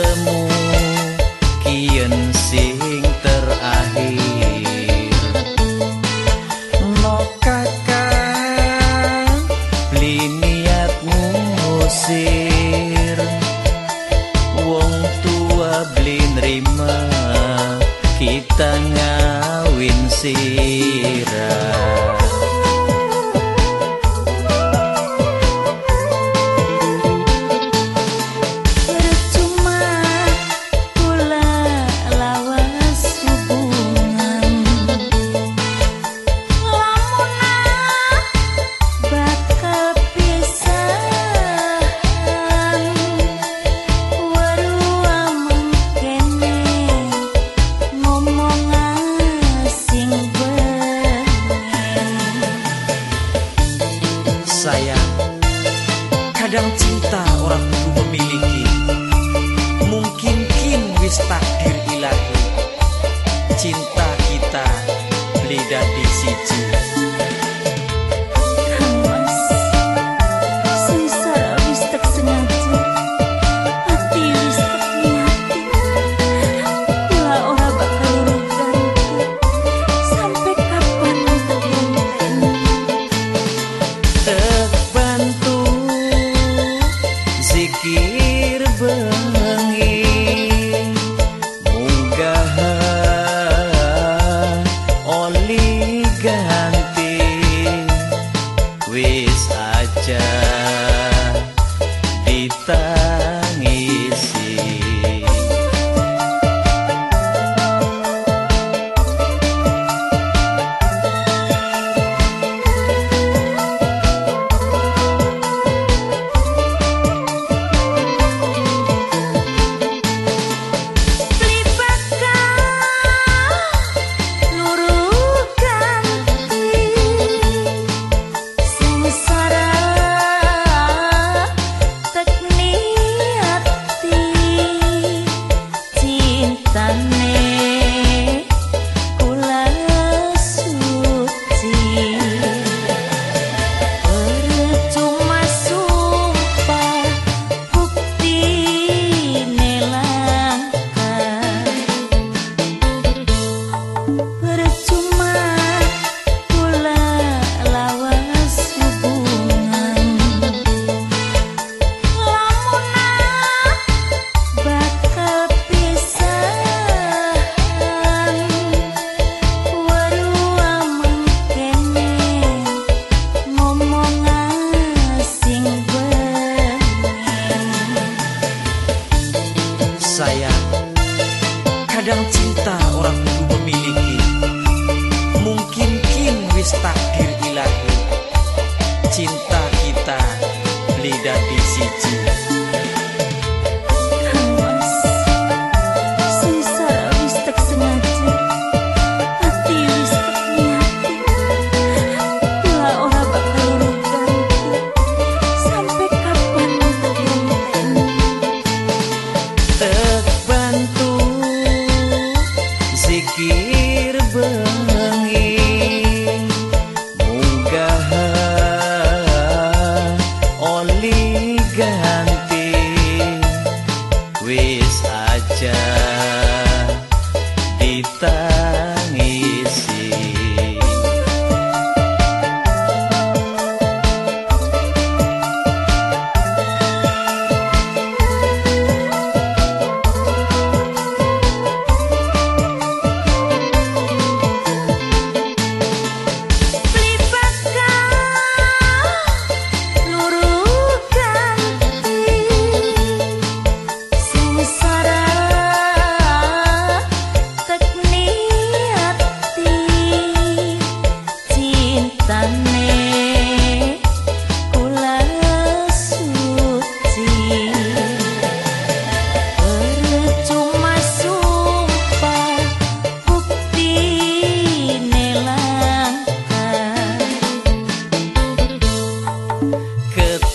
bertemu kian sing terakhir. No kakak beli niatmu wong tua beli nerima kita ngawin sirah. Orang kudu memiliki? Mungkin kin wis takdir wis takdir ilahi Cinta kita beli dadi siji gaya